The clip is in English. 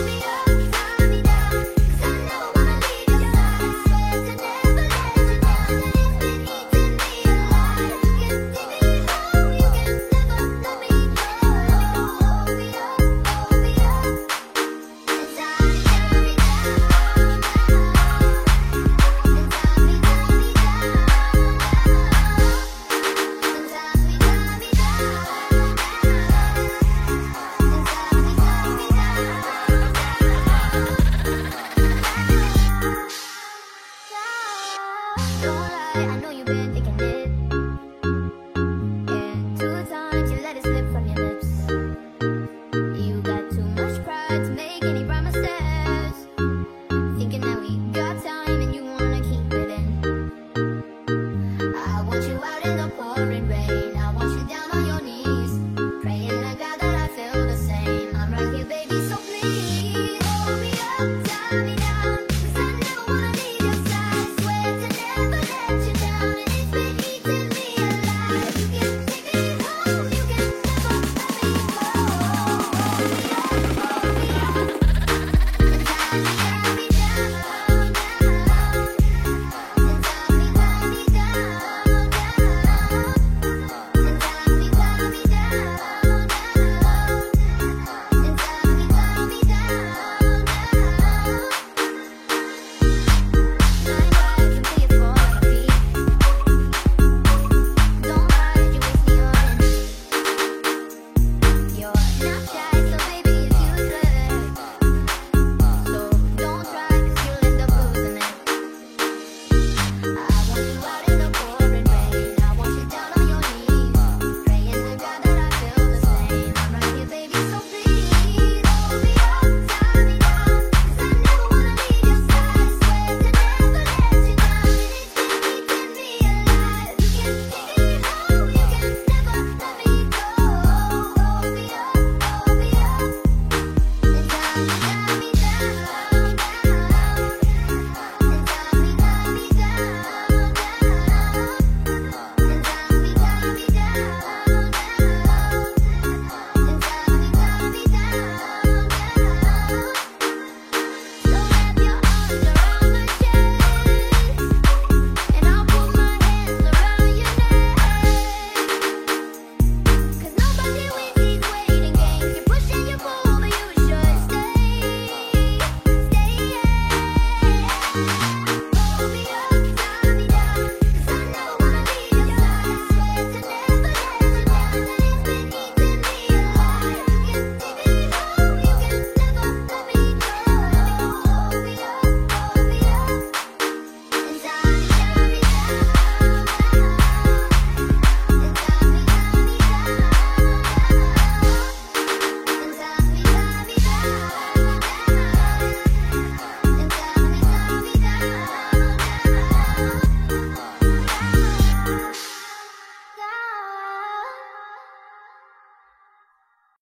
I'll. I know you've been thinking it.